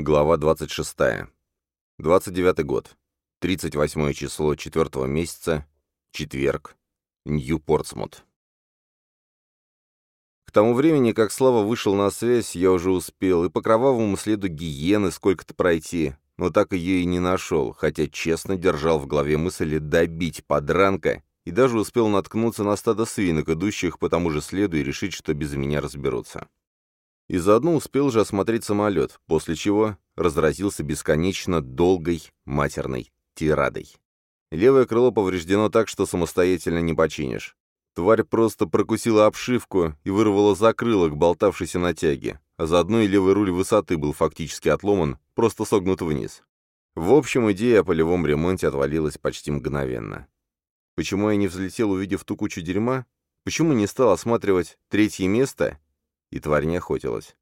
Глава 26. 29 год. 38 число 4 месяца. Четверг. Нью-Портсмут. К тому времени, как Слава вышел на связь, я уже успел и по кровавому следу гиены сколько-то пройти, но так ее и не нашел, хотя честно держал в голове мысль добить подранка и даже успел наткнуться на стадо свинок, идущих по тому же следу, и решить, что без меня разберутся. И заодно успел же осмотреть самолет, после чего разразился бесконечно долгой матерной тирадой. Левое крыло повреждено так, что самостоятельно не починишь. Тварь просто прокусила обшивку и вырвала закрылок, болтавшийся на тяге, а заодно и левый руль высоты был фактически отломан, просто согнут вниз. В общем, идея о полевом ремонте отвалилась почти мгновенно. Почему я не взлетел, увидев ту кучу дерьма? Почему не стал осматривать третье место и тварь не охотилась.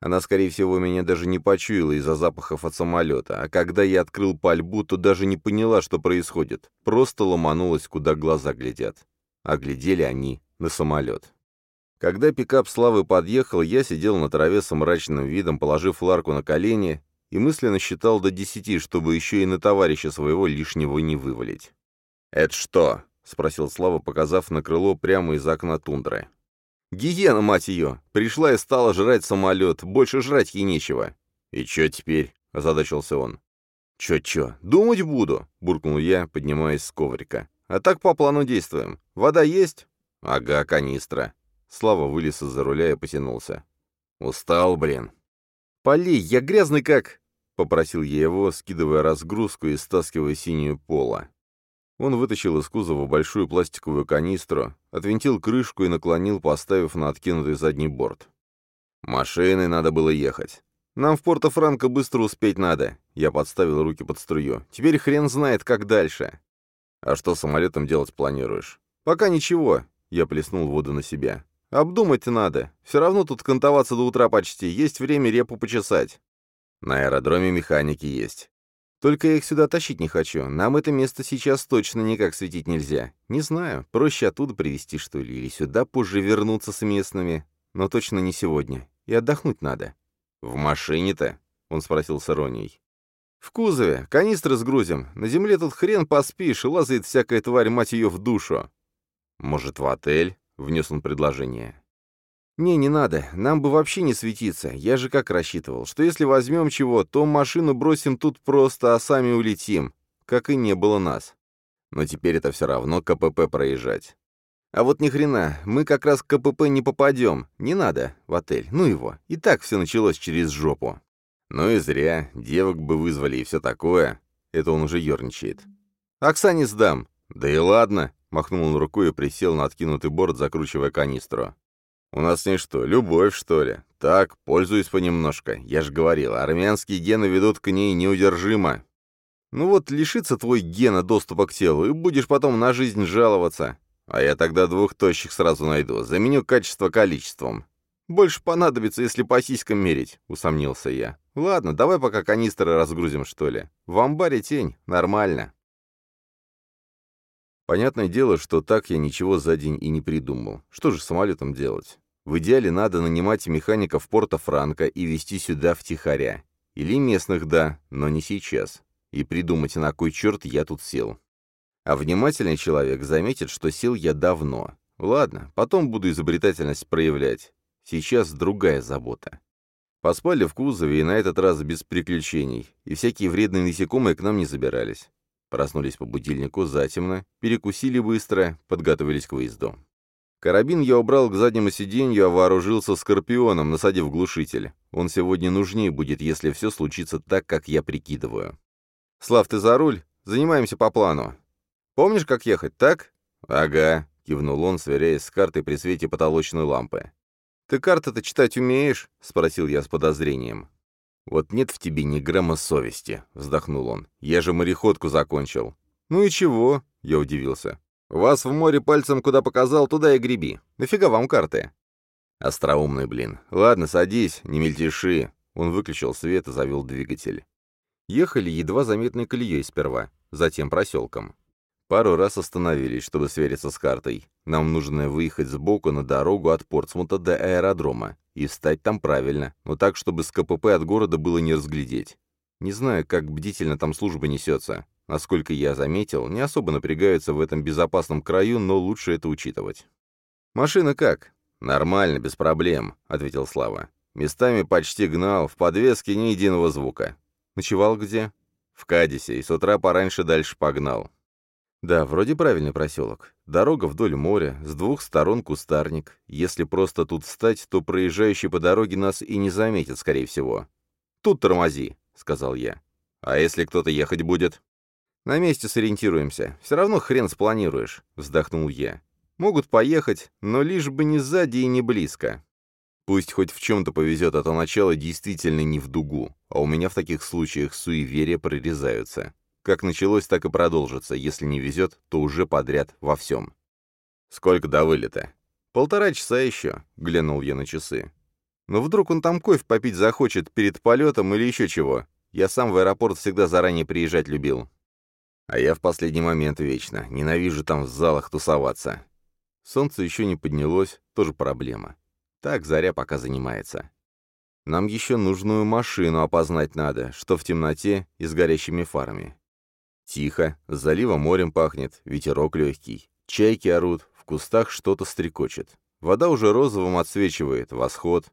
Она, скорее всего, меня даже не почуяла из-за запахов от самолета, а когда я открыл пальбу, то даже не поняла, что происходит, просто ломанулась, куда глаза глядят. А глядели они на самолет. Когда пикап Славы подъехал, я сидел на траве с мрачным видом, положив ларку на колени, и мысленно считал до десяти, чтобы еще и на товарища своего лишнего не вывалить. «Это что?» — спросил Слава, показав на крыло прямо из окна тундры. Гиена, мать ее! Пришла и стала жрать самолет, больше жрать ей нечего. И чё теперь? — озадачился он. «Чё-чё? Думать буду!» — буркнул я, поднимаясь с коврика. «А так по плану действуем. Вода есть?» «Ага, канистра». Слава вылез из-за руля и потянулся. «Устал, блин». «Полей, я грязный как...» — попросил я его, скидывая разгрузку и стаскивая синюю пола. Он вытащил из кузова большую пластиковую канистру, отвинтил крышку и наклонил, поставив на откинутый задний борт. «Машиной надо было ехать. Нам в Порто-Франко быстро успеть надо». Я подставил руки под струю. «Теперь хрен знает, как дальше». «А что самолетом делать планируешь?» «Пока ничего». Я плеснул воду на себя. «Обдумать надо. Все равно тут кантоваться до утра почти. Есть время репу почесать». «На аэродроме механики есть. Только я их сюда тащить не хочу. Нам это место сейчас точно никак светить нельзя. Не знаю, проще оттуда привезти, что ли, или сюда позже вернуться с местными. Но точно не сегодня. И отдохнуть надо. «В машине-то?» — он спросил с иронией. «В кузове. Канистры сгрузим. На земле тут хрен поспишь, и лазает всякая тварь, мать ее, в душу». «Может, в отель?» — внес он предложение. «Не, не надо. Нам бы вообще не светиться. Я же как рассчитывал, что если возьмем чего, то машину бросим тут просто, а сами улетим. Как и не было нас. Но теперь это все равно КПП проезжать. А вот ни хрена, мы как раз к КПП не попадем. Не надо в отель. Ну его. И так все началось через жопу. Ну и зря. Девок бы вызвали и все такое. Это он уже ерничает. Оксане сдам. Да и ладно. Махнул он рукой и присел на откинутый борт, закручивая канистру. У нас с ней что, любовь, что ли? Так, пользуюсь понемножко. Я же говорил, армянские гены ведут к ней неудержимо. Ну вот, лишится твой гена доступа к телу, и будешь потом на жизнь жаловаться. А я тогда двух тощих сразу найду, заменю качество количеством. Больше понадобится, если по сиськам мерить, усомнился я. Ладно, давай пока канистры разгрузим, что ли. В амбаре тень, нормально. Понятное дело, что так я ничего за день и не придумал. Что же самолетом делать? В идеале надо нанимать механиков порта Франка и везти сюда втихаря. Или местных, да, но не сейчас. И придумать, на кой черт я тут сел. А внимательный человек заметит, что сел я давно. Ладно, потом буду изобретательность проявлять. Сейчас другая забота. Поспали в кузове, и на этот раз без приключений, и всякие вредные насекомые к нам не забирались. Проснулись по будильнику затемно, перекусили быстро, подготовились к выезду. Карабин я убрал к заднему сиденью, а вооружился скорпионом, насадив глушитель. Он сегодня нужнее будет, если все случится так, как я прикидываю. «Слав, ты за руль? Занимаемся по плану. Помнишь, как ехать, так?» «Ага», — кивнул он, сверяясь с картой при свете потолочной лампы. «Ты карты-то читать умеешь?» — спросил я с подозрением. «Вот нет в тебе ни грамма совести», — вздохнул он. «Я же мореходку закончил». «Ну и чего?» — я удивился. «Вас в море пальцем куда показал, туда и греби. Нафига вам карты?» «Остроумный, блин. Ладно, садись, не мельтеши». Он выключил свет и завел двигатель. Ехали едва заметной колеей сперва, затем проселком. Пару раз остановились, чтобы свериться с картой. Нам нужно выехать сбоку на дорогу от Портсмута до аэродрома и встать там правильно, но так, чтобы с КПП от города было не разглядеть. Не знаю, как бдительно там служба несется. Насколько я заметил, не особо напрягаются в этом безопасном краю, но лучше это учитывать. «Машина как?» «Нормально, без проблем», — ответил Слава. «Местами почти гнал, в подвеске ни единого звука». «Ночевал где?» «В Кадисе, и с утра пораньше дальше погнал. Да, вроде правильный проселок. Дорога вдоль моря, с двух сторон кустарник. Если просто тут встать, то проезжающий по дороге нас и не заметит, скорее всего. «Тут тормози», — сказал я. «А если кто-то ехать будет?» «На месте сориентируемся. Все равно хрен спланируешь», — вздохнул я. «Могут поехать, но лишь бы не сзади и не близко. Пусть хоть в чем-то повезет, а то начало действительно не в дугу, а у меня в таких случаях суеверия прорезаются. Как началось, так и продолжится. Если не везет, то уже подряд во всем. «Сколько до вылета?» «Полтора часа еще», — глянул я на часы. «Но вдруг он там кофе попить захочет перед полетом или еще чего. Я сам в аэропорт всегда заранее приезжать любил». А я в последний момент вечно. Ненавижу там в залах тусоваться. Солнце еще не поднялось, тоже проблема. Так Заря пока занимается. Нам еще нужную машину опознать надо, что в темноте и с горящими фарами. Тихо, с залива морем пахнет, ветерок легкий. Чайки орут, в кустах что-то стрекочет. Вода уже розовым отсвечивает, восход.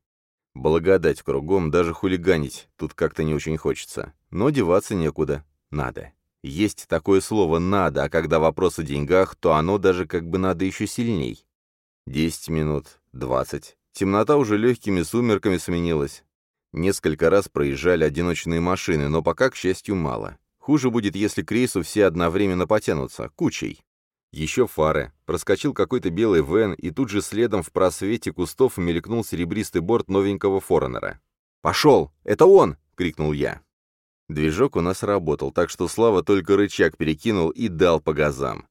Благодать кругом, даже хулиганить тут как-то не очень хочется. Но деваться некуда. Надо. Есть такое слово «надо», а когда вопрос о деньгах, то оно даже как бы надо еще сильней. Десять минут, двадцать. Темнота уже легкими сумерками сменилась. Несколько раз проезжали одиночные машины, но пока, к счастью, мало. Хуже будет, если к рейсу все одновременно потянутся, кучей. Еще фары. Проскочил какой-то белый вен, и тут же следом в просвете кустов мелькнул серебристый борт новенького форенера. «Пошел! Это он!» — крикнул я. Движок у нас работал, так что Слава только рычаг перекинул и дал по газам.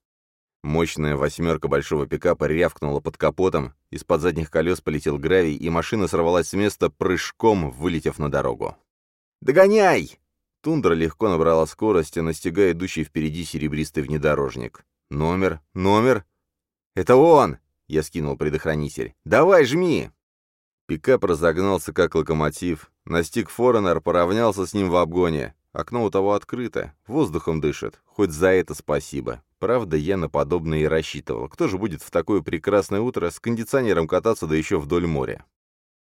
Мощная восьмерка большого пикапа рявкнула под капотом, из-под задних колес полетел гравий, и машина сорвалась с места прыжком, вылетев на дорогу. «Догоняй!» Тундра легко набрала скорость, настигая идущий впереди серебристый внедорожник. «Номер? Номер?» «Это он!» — я скинул предохранитель. «Давай, жми!» Пикап разогнался, как локомотив. Настиг Форенер, поравнялся с ним в обгоне. Окно у того открыто, воздухом дышит. Хоть за это спасибо. Правда, я на подобное и рассчитывал. Кто же будет в такое прекрасное утро с кондиционером кататься, да еще вдоль моря?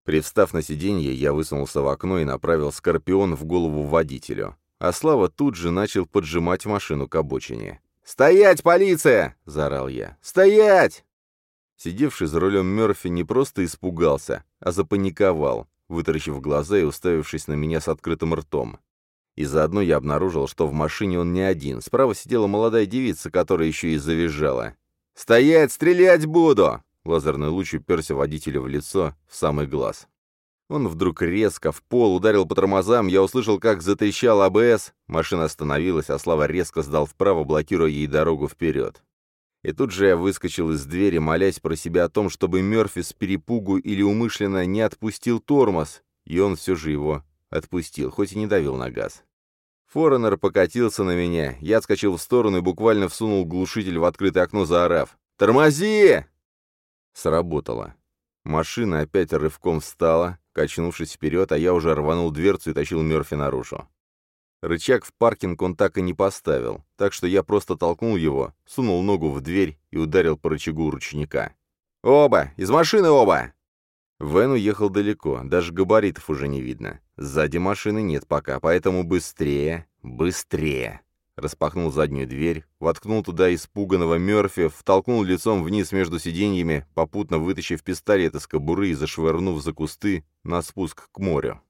Привстав на сиденье, я высунулся в окно и направил «Скорпион» в голову водителю. А Слава тут же начал поджимать машину к обочине. «Стоять, полиция!» — заорал я. «Стоять!» Сидевший за рулем Мёрфи не просто испугался, а запаниковал, вытаращив глаза и уставившись на меня с открытым ртом. И заодно я обнаружил, что в машине он не один. Справа сидела молодая девица, которая еще и завизжала. «Стоять! Стрелять буду!» Лазерный луч уперся водителю в лицо, в самый глаз. Он вдруг резко в пол ударил по тормозам, я услышал, как затрещал АБС. Машина остановилась, а Слава резко сдал вправо, блокируя ей дорогу вперед. И тут же я выскочил из двери, молясь про себя о том, чтобы Мёрфи с перепугу или умышленно не отпустил тормоз, и он все же его отпустил, хоть и не давил на газ. Форенер покатился на меня, я отскочил в сторону и буквально всунул глушитель в открытое окно, заорав. «Тормози!» Сработало. Машина опять рывком встала, качнувшись вперед, а я уже рванул дверцу и тащил Мёрфи наружу. Рычаг в паркинг он так и не поставил, так что я просто толкнул его, сунул ногу в дверь и ударил по рычагу ручника. «Оба! Из машины оба!» Вен уехал далеко, даже габаритов уже не видно. Сзади машины нет пока, поэтому быстрее, быстрее. Распахнул заднюю дверь, воткнул туда испуганного Мёрфи, втолкнул лицом вниз между сиденьями, попутно вытащив пистолет из кобуры и зашвырнув за кусты на спуск к морю.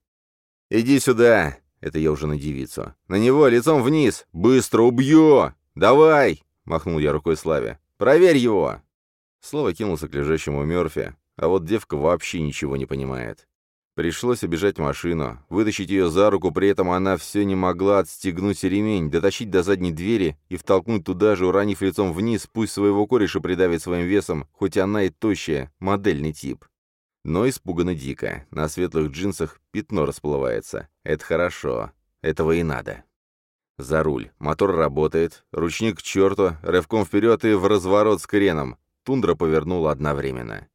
«Иди сюда!» — это я уже на девицу. «На него, лицом вниз! Быстро убью! Давай!» — махнул я рукой Славе. «Проверь его!» Слава кинулся к лежащему Мёрфи, а вот девка вообще ничего не понимает. Пришлось обижать машину, вытащить ее за руку, при этом она все не могла отстегнуть ремень, дотащить до задней двери и втолкнуть туда же, уронив лицом вниз, пусть своего кореша придавит своим весом, хоть она и тощая, модельный тип. Но испуганно дико, на светлых джинсах пятно расплывается. Это хорошо, этого и надо. За руль. Мотор работает. Ручник к черту. Рывком вперед и в разворот с креном. Тундра повернула одновременно.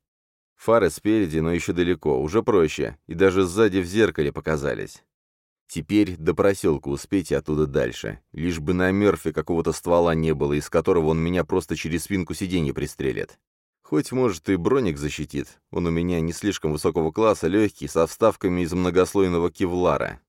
Фары спереди, но еще далеко, уже проще, и даже сзади в зеркале показались. Теперь до проселка успеть и оттуда дальше. Лишь бы на Мерфи какого-то ствола не было, из которого он меня просто через спинку сиденья пристрелит. Хоть, может, и броник защитит. Он у меня не слишком высокого класса, легкий, со вставками из многослойного кевлара.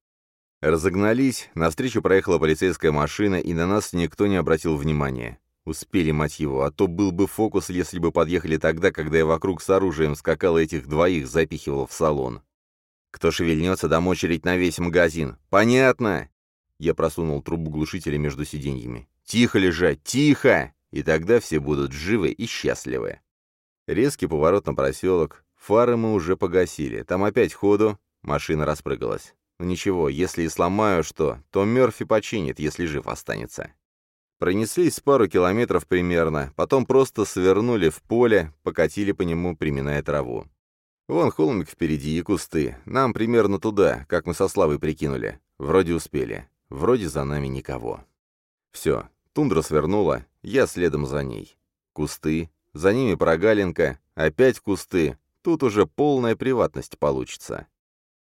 Разогнались, навстречу проехала полицейская машина, и на нас никто не обратил внимания. Успели, мать его, а то был бы фокус, если бы подъехали тогда, когда я вокруг с оружием скакал этих двоих запихивал в салон. Кто шевельнется, дам очередь на весь магазин. Понятно!» Я просунул трубу глушителя между сиденьями. «Тихо лежать, тихо!» И тогда все будут живы и счастливы. Резкий поворот на проселок. Фары мы уже погасили. Там опять ходу. Машина распрыгалась. Ну ничего, если и сломаю что, то Мёрфи починит, если жив останется. Пронеслись пару километров примерно, потом просто свернули в поле, покатили по нему, приминая траву. Вон холмик впереди и кусты. Нам примерно туда, как мы со Славой прикинули. Вроде успели. Вроде за нами никого. Все, тундра свернула, я следом за ней. Кусты, за ними прогалинка, опять кусты. Тут уже полная приватность получится.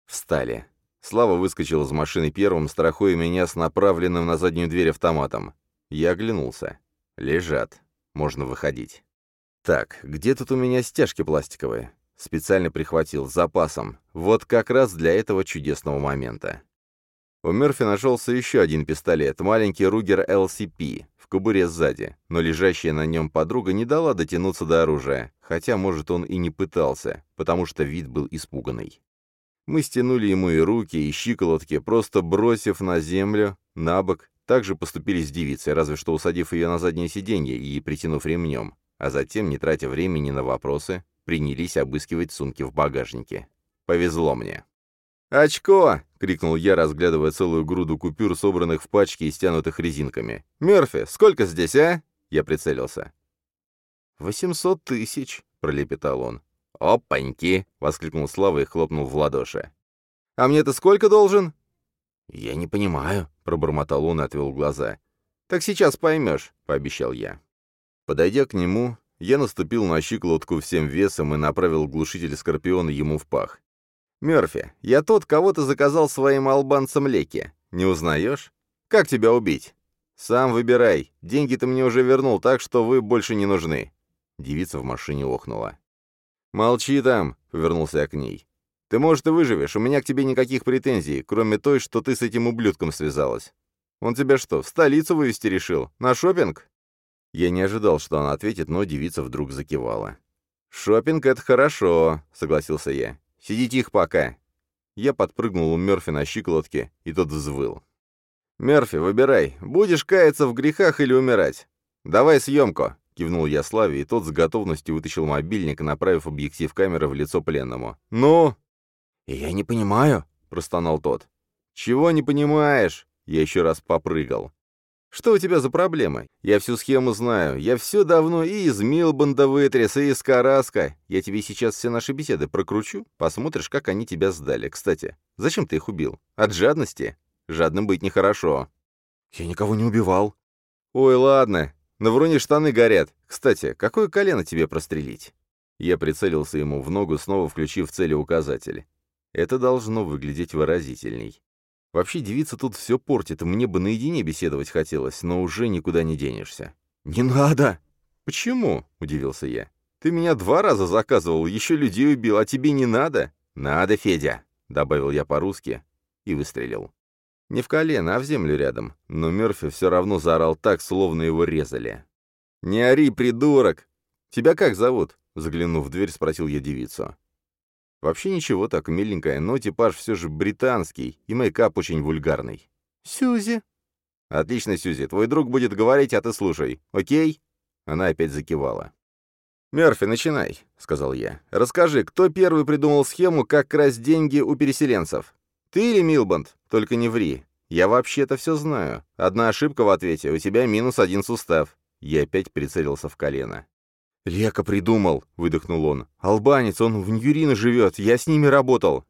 Встали. Слава выскочил из машины первым, страхуя меня с направленным на заднюю дверь автоматом. Я оглянулся. Лежат. Можно выходить. Так, где тут у меня стяжки пластиковые? Специально прихватил, с запасом. Вот как раз для этого чудесного момента. У Мерфи нашелся еще один пистолет, маленький Ругер LCP, в кобуре сзади, но лежащая на нем подруга не дала дотянуться до оружия, хотя, может, он и не пытался, потому что вид был испуганный. Мы стянули ему и руки, и щиколотки, просто бросив на землю, на бок, также поступили с девицей, разве что усадив ее на заднее сиденье и притянув ремнем, а затем, не тратя времени на вопросы, принялись обыскивать сумки в багажнике. Повезло мне. «Очко!» — крикнул я, разглядывая целую груду купюр, собранных в пачки и стянутых резинками. «Мёрфи, сколько здесь, а?» Я прицелился. «Восемьсот тысяч», — пролепетал он. «Опаньки!» — воскликнул Слава и хлопнул в ладоши. «А мне ты сколько должен?» «Я не понимаю», — пробормотал он и отвел глаза. «Так сейчас поймешь», — пообещал я. Подойдя к нему, я наступил на щиколотку всем весом и направил глушитель Скорпиона ему в пах. «Мёрфи, я тот, кого ты заказал своим албанцам леки. Не узнаешь? Как тебя убить?» «Сам выбирай. Деньги ты мне уже вернул, так что вы больше не нужны». Девица в машине охнула. «Молчи там», — повернулся я к ней. «Ты, может, и выживешь, у меня к тебе никаких претензий, кроме той, что ты с этим ублюдком связалась. Он тебя что, в столицу вывести решил? На шопинг? Я не ожидал, что она ответит, но девица вдруг закивала. «Шоппинг — это хорошо», — согласился я. «Сиди тихо пока». Я подпрыгнул у Мёрфи на щиколотке, и тот взвыл. «Мёрфи, выбирай, будешь каяться в грехах или умирать? Давай съемку!» — кивнул я Славе, и тот с готовностью вытащил мобильник, направив объектив камеры в лицо пленному. «Ну?» «Я не понимаю», — простонал тот. «Чего не понимаешь?» Я еще раз попрыгал. Что у тебя за проблемы? Я всю схему знаю. Я все давно и из Милбанда вытряс, и из Караска. Я тебе сейчас все наши беседы прокручу. Посмотришь, как они тебя сдали. Кстати, зачем ты их убил? От жадности? Жадным быть нехорошо. Я никого не убивал. Ой, ладно. На вроне штаны горят. Кстати, какое колено тебе прострелить? Я прицелился ему в ногу, снова включив целеуказатель. Это должно выглядеть выразительней. Вообще девица тут все портит, мне бы наедине беседовать хотелось, но уже никуда не денешься. «Не надо!» «Почему?» — удивился я. «Ты меня два раза заказывал, еще людей убил, а тебе не надо?» «Надо, Федя!» — добавил я по-русски и выстрелил. Не в колено, а в землю рядом, но Мёрфи все равно заорал так, словно его резали. «Не ори, придурок! Тебя как зовут?» — заглянув в дверь, спросил я девицу. Вообще ничего так, миленькая, но типаж все же британский, и мейкап очень вульгарный. «Сюзи». «Отлично, Сюзи, твой друг будет говорить, а ты слушай, окей?» Она опять закивала. «Мерфи, начинай», — сказал я. «Расскажи, кто первый придумал схему, как красть деньги у переселенцев? Ты или Милбанд? Только не ври. Я вообще-то все знаю. Одна ошибка в ответе, у тебя минус один сустав». Я опять прицелился в колено. «Лека придумал», — выдохнул он. «Албанец, он в Ньюрино живет, я с ними работал».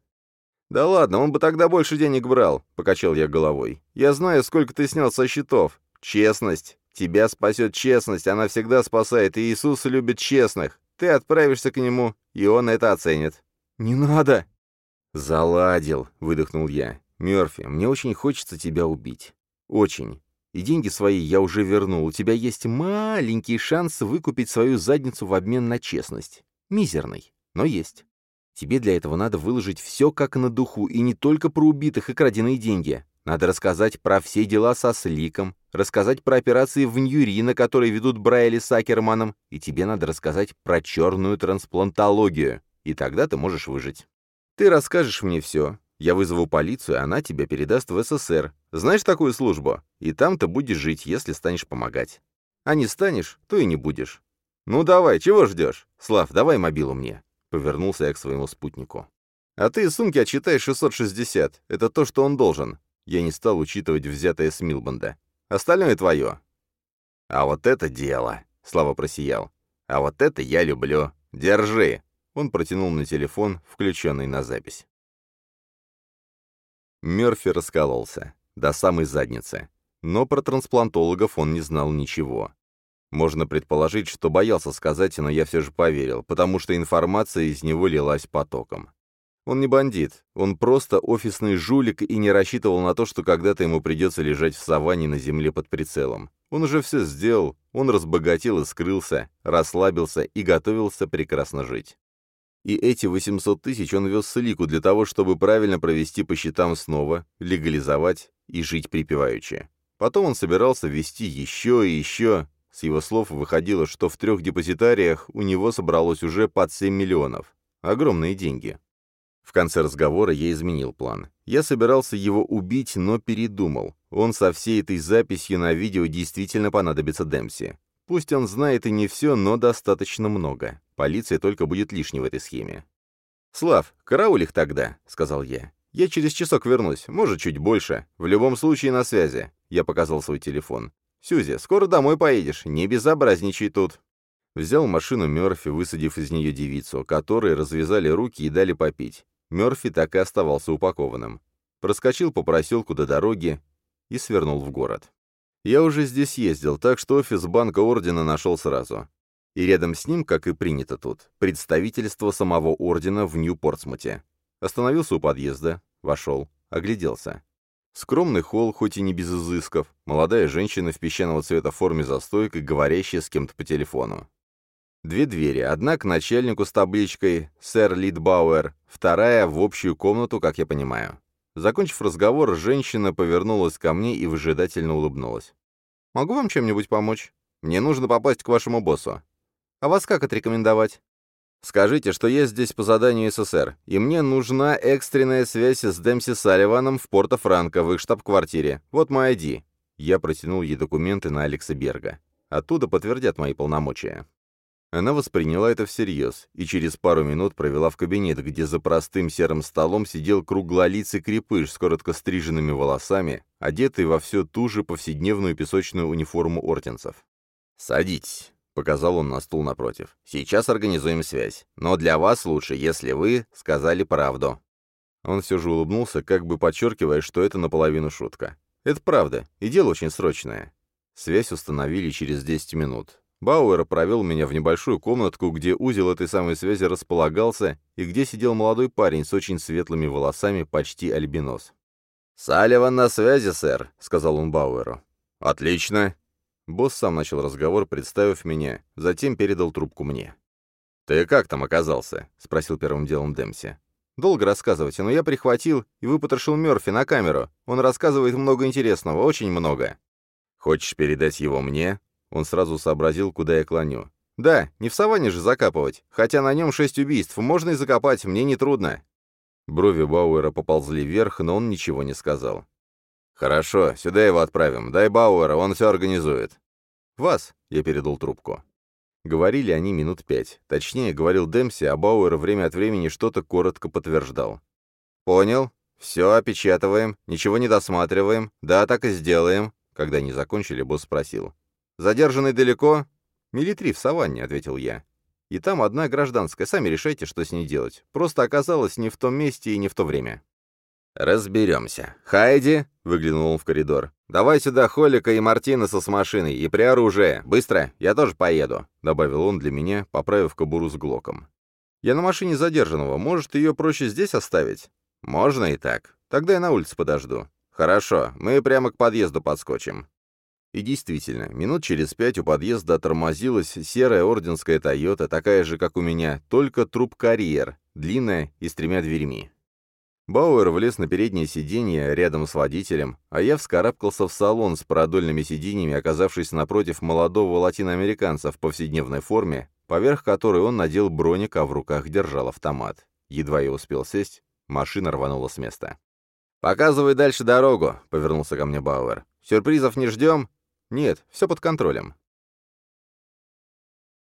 «Да ладно, он бы тогда больше денег брал», — покачал я головой. «Я знаю, сколько ты снял со счетов. Честность. Тебя спасет честность, она всегда спасает, и Иисус любит честных. Ты отправишься к нему, и он это оценит». «Не надо!» «Заладил», — выдохнул я. «Мёрфи, мне очень хочется тебя убить. Очень. И деньги свои я уже вернул. У тебя есть маленький шанс выкупить свою задницу в обмен на честность. Мизерный, но есть. Тебе для этого надо выложить все как на духу, и не только про убитых и краденые деньги. Надо рассказать про все дела со Сликом, рассказать про операции в Ньюри, на которые ведут Брайли с Акерманом, и тебе надо рассказать про черную трансплантологию, и тогда ты можешь выжить. Ты расскажешь мне все, я вызову полицию, она тебя передаст в СССР. Знаешь такую службу? И там ты будешь жить, если станешь помогать. А не станешь, то и не будешь. Ну давай, чего ждешь? Слав, давай мобилу мне. Повернулся я к своему спутнику. А ты из сумки отчитай 660. Это то, что он должен. Я не стал учитывать взятое с Милбанда. Остальное твое. А вот это дело. Слава просиял. А вот это я люблю. Держи. Он протянул на телефон, включенный на запись. Мёрфи раскололся. До самой задницы. Но про трансплантологов он не знал ничего. Можно предположить, что боялся сказать, но я все же поверил, потому что информация из него лилась потоком. Он не бандит, он просто офисный жулик и не рассчитывал на то, что когда-то ему придется лежать в саванне на земле под прицелом. Он уже все сделал, он разбогател и скрылся, расслабился и готовился прекрасно жить. И эти 800 тысяч он вез с Лику для того, чтобы правильно провести по счетам снова, легализовать и жить припеваючи. Потом он собирался ввести еще и еще. С его слов выходило, что в трех депозитариях у него собралось уже под 7 миллионов. Огромные деньги. В конце разговора я изменил план. Я собирался его убить, но передумал. Он со всей этой записью на видео действительно понадобится Демси. Пусть он знает и не все, но достаточно много. Полиция только будет лишней в этой схеме. «Слав, карауль их тогда», — сказал я. «Я через часок вернусь, может, чуть больше. В любом случае на связи». Я показал свой телефон. «Сюзи, скоро домой поедешь, не безобразничай тут». Взял машину Мёрфи, высадив из нее девицу, которые развязали руки и дали попить. Мёрфи так и оставался упакованным. Проскочил по проселку до дороги и свернул в город. Я уже здесь ездил, так что офис банка Ордена нашел сразу. И рядом с ним, как и принято тут, представительство самого Ордена в Нью-Портсмуте. Остановился у подъезда, вошел, огляделся. Скромный холл, хоть и не без изысков, молодая женщина в песчаного цвета форме за стойкой, говорящая с кем-то по телефону. Две двери, одна к начальнику с табличкой «Сэр Литбауэр», вторая в общую комнату, как я понимаю. Закончив разговор, женщина повернулась ко мне и выжидательно улыбнулась. «Могу вам чем-нибудь помочь? Мне нужно попасть к вашему боссу. А вас как отрекомендовать?» «Скажите, что я здесь по заданию СССР, и мне нужна экстренная связь с Дэмси Салливаном в Порто-Франко в их штаб-квартире. Вот мой ID». Я протянул ей документы на Алекса Берга. Оттуда подтвердят мои полномочия. Она восприняла это всерьез и через пару минут провела в кабинет, где за простым серым столом сидел круглолицый крепыш с коротко стриженными волосами, одетый во всю ту же повседневную песочную униформу орденцев. «Садитесь», — показал он на стул напротив. «Сейчас организуем связь. Но для вас лучше, если вы сказали правду». Он все же улыбнулся, как бы подчеркивая, что это наполовину шутка. «Это правда, и дело очень срочное». Связь установили через 10 минут. Бауэр провел меня в небольшую комнатку, где узел этой самой связи располагался и где сидел молодой парень с очень светлыми волосами, почти альбинос. «Салливан на связи, сэр», — сказал он Бауэру. «Отлично». Босс сам начал разговор, представив меня, затем передал трубку мне. «Ты как там оказался?» — спросил первым делом Демси. «Долго рассказывать, но я прихватил и выпотрошил Мёрфи на камеру. Он рассказывает много интересного, очень много». «Хочешь передать его мне?» Он сразу сообразил, куда я клоню. «Да, не в саванне же закапывать. Хотя на нем шесть убийств, можно и закопать, мне не трудно». Брови Бауэра поползли вверх, но он ничего не сказал. «Хорошо, сюда его отправим. Дай Бауэра, он все организует». «Вас», — я передал трубку. Говорили они минут пять. Точнее, говорил Демси, а Бауэр время от времени что-то коротко подтверждал. «Понял. Все, опечатываем. Ничего не досматриваем. Да, так и сделаем». Когда они закончили, босс спросил. «Задержанный далеко?» «Мили в саванне», — ответил я. «И там одна гражданская, сами решайте, что с ней делать. Просто оказалась не в том месте и не в то время». «Разберемся. Хайди!» — выглянул он в коридор. «Давай сюда Холика и Мартинеса с машиной, и при оружии. Быстро, я тоже поеду», — добавил он для меня, поправив кобуру с глоком. «Я на машине задержанного. Может, ее проще здесь оставить?» «Можно и так. Тогда я на улице подожду». «Хорошо, мы прямо к подъезду подскочим». И действительно, минут через пять у подъезда тормозилась серая орденская «Тойота», такая же, как у меня, только труп-карьер, длинная и с тремя дверьми. Бауэр влез на переднее сиденье рядом с водителем, а я вскарабкался в салон с продольными сиденьями, оказавшись напротив молодого латиноамериканца в повседневной форме, поверх которой он надел броник, а в руках держал автомат. Едва я успел сесть, машина рванула с места. «Показывай дальше дорогу», — повернулся ко мне Бауэр. «Сюрпризов не ждем?» «Нет, все под контролем».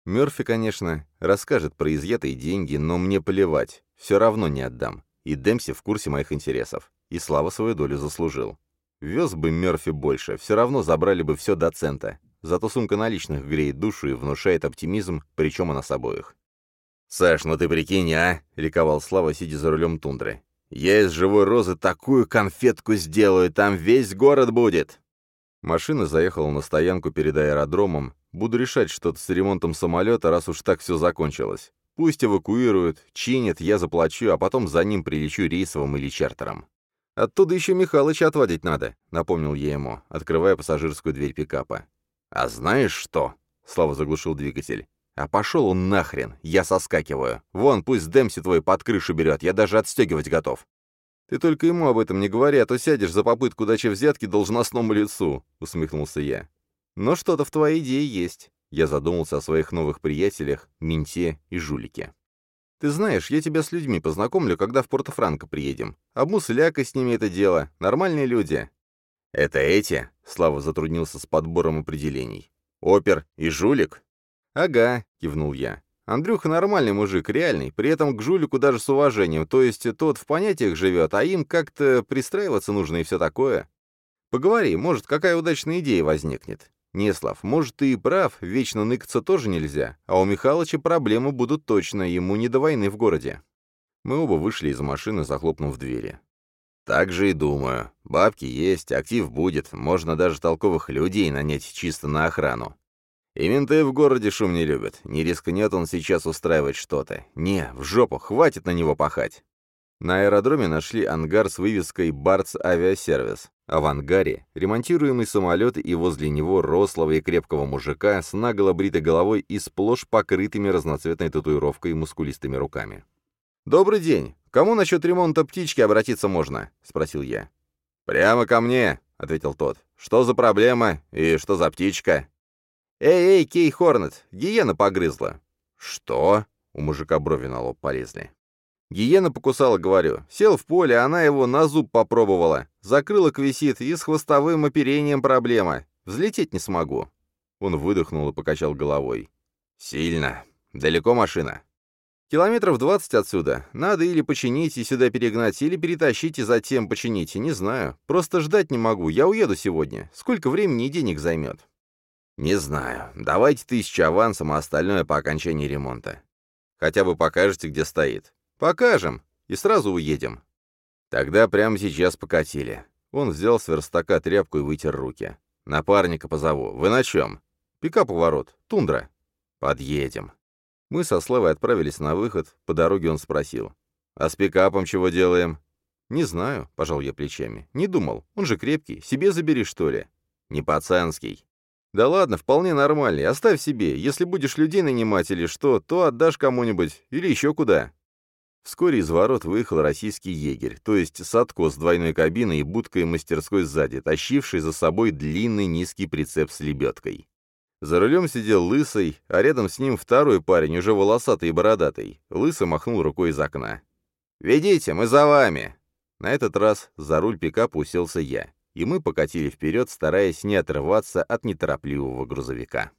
Мёрфи, конечно, расскажет про изъятые деньги, но мне плевать, все равно не отдам. И Демпси в курсе моих интересов. И Слава свою долю заслужил. Вез бы Мерфи больше, все равно забрали бы все до цента. Зато сумка наличных греет душу и внушает оптимизм, причем у нас обоих. «Саш, ну ты прикинь, а?» — ликовал Слава, сидя за рулем тундры. «Я из живой розы такую конфетку сделаю, там весь город будет!» Машина заехала на стоянку перед аэродромом. Буду решать что-то с ремонтом самолета, раз уж так все закончилось. Пусть эвакуируют, чинят, я заплачу, а потом за ним прилечу рейсовым или чартером. Оттуда еще Михалыча отводить надо, напомнил я ему, открывая пассажирскую дверь пикапа. А знаешь что? Слава заглушил двигатель. А пошел он нахрен, я соскакиваю. Вон, пусть Демси твой под крышу берет, я даже отстегивать готов. Ты только ему об этом не говори, а то сядешь за попытку дачи взятки должностному лицу, усмехнулся я. Но что-то в твоей идее есть. Я задумался о своих новых приятелях, менте и жулике. «Ты знаешь, я тебя с людьми познакомлю, когда в Порто-Франко приедем. Обмусляка с ними это дело. Нормальные люди». «Это эти?» — Слава затруднился с подбором определений. «Опер и жулик?» «Ага», — кивнул я. «Андрюха нормальный мужик, реальный, при этом к жулику даже с уважением, то есть тот в понятиях живет, а им как-то пристраиваться нужно и все такое. Поговори, может, какая удачная идея возникнет. «Неслав, может, ты и прав, вечно ныкаться тоже нельзя, а у Михалыча проблемы будут точно, ему не до войны в городе». Мы оба вышли из машины, захлопнув двери. «Так же и думаю. Бабки есть, актив будет, можно даже толковых людей нанять чисто на охрану. И менты в городе шум не любят, не рискнет он сейчас устраивать что-то. Не, в жопу, хватит на него пахать». На аэродроме нашли ангар с вывеской «Бартс Авиасервис», а в ангаре — ремонтируемый самолет и возле него рослого и крепкого мужика с наголо бритой головой и сплошь покрытыми разноцветной татуировкой и мускулистыми руками. «Добрый день! Кому насчет ремонта птички обратиться можно?» — спросил я. «Прямо ко мне!» — ответил тот. «Что за проблема и что за птичка?» «Эй, эй, Кей Хорнет, гиена погрызла». «Что?» — у мужика брови на лоб полезли. Гиена покусала, говорю. Сел в поле, она его на зуб попробовала. Закрылок висит, и с хвостовым оперением проблема. Взлететь не смогу. Он выдохнул и покачал головой. «Сильно. Далеко машина?» «Километров двадцать отсюда. Надо или починить и сюда перегнать, или перетащить и затем починить. Не знаю. Просто ждать не могу. Я уеду сегодня. Сколько времени и денег займет?» «Не знаю. Давайте тысячу авансом, а остальное по окончании ремонта. Хотя бы покажете, где стоит. «Покажем, и сразу уедем». Тогда прямо сейчас покатили. Он взял с верстака тряпку и вытер руки. «Напарника позову. Вы на чем?» «Пикап у ворот. Тундра». «Подъедем». Мы со Славой отправились на выход. По дороге он спросил. «А с пикапом чего делаем?» «Не знаю», — пожал я плечами. «Не думал. Он же крепкий. Себе забери, что ли?» «Не пацанский». «Да ладно, вполне нормальный. Оставь себе. Если будешь людей нанимать или что, то отдашь кому-нибудь. Или еще куда». Вскоре из ворот выехал российский егерь, то есть Садко с двойной кабиной и будкой мастерской сзади, тащивший за собой длинный низкий прицеп с лебедкой. За рулем сидел Лысый, а рядом с ним второй парень, уже волосатый и бородатый. Лысый махнул рукой из окна. «Ведите, мы за вами!» На этот раз за руль пикапа уселся я, и мы покатили вперед, стараясь не отрываться от неторопливого грузовика.